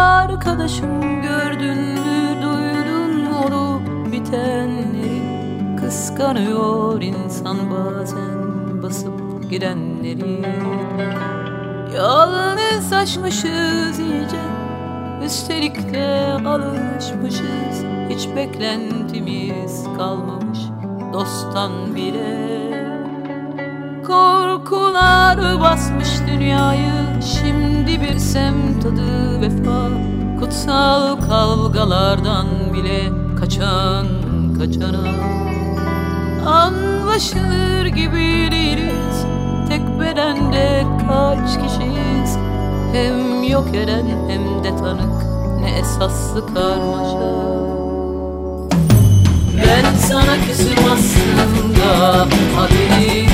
arkadaşım gördün mü duydun mu olup bitenleri Kıskanıyor insan bazen basıp gidenleri Yalnızlaşmışız iyice Üstelik de alışmışız. Hiç beklentimiz kalmamış dosttan bile. Korkular basmış dünyayı Şimdi bir sem tadı vefa Kutsal kavgalardan bile Kaçan kaçana. Anlaşılır gibi değiliz Tek bedende kaç kişiyiz? Hem yok eden hem de tanık Ne esaslı karmaşa. Ben sana küsüm aslında Haberim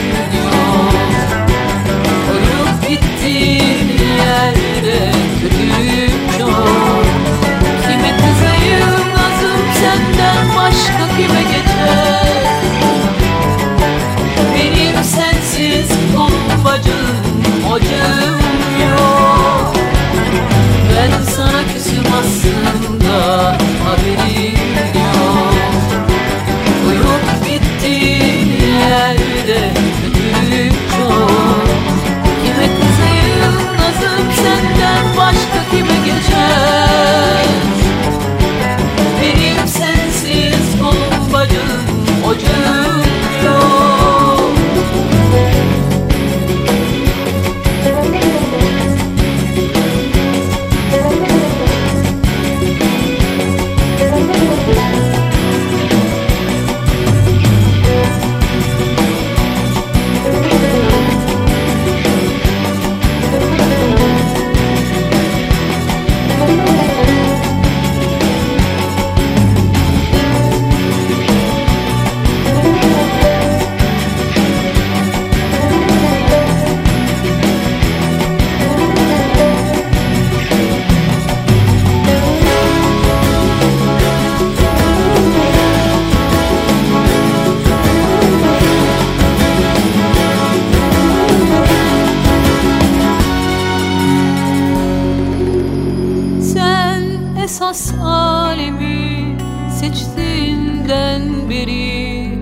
alemi seçtiğinden beri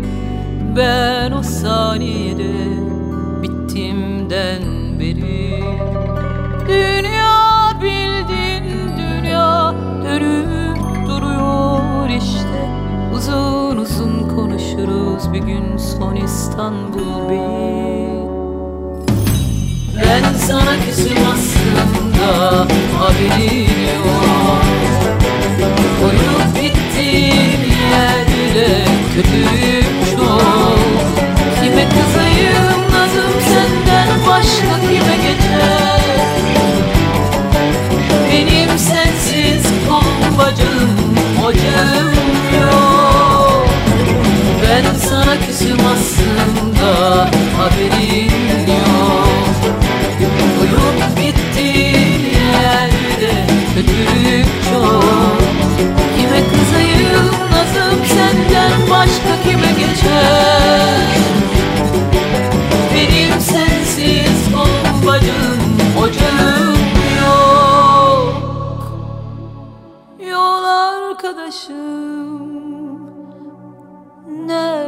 Ben o saniyede bittimden beri Dünya bildin dünya dönüp duruyor işte. Uzun uzun konuşuruz bir gün son İstanbul bir. Ben sana küsüm aslında haberin yok To No.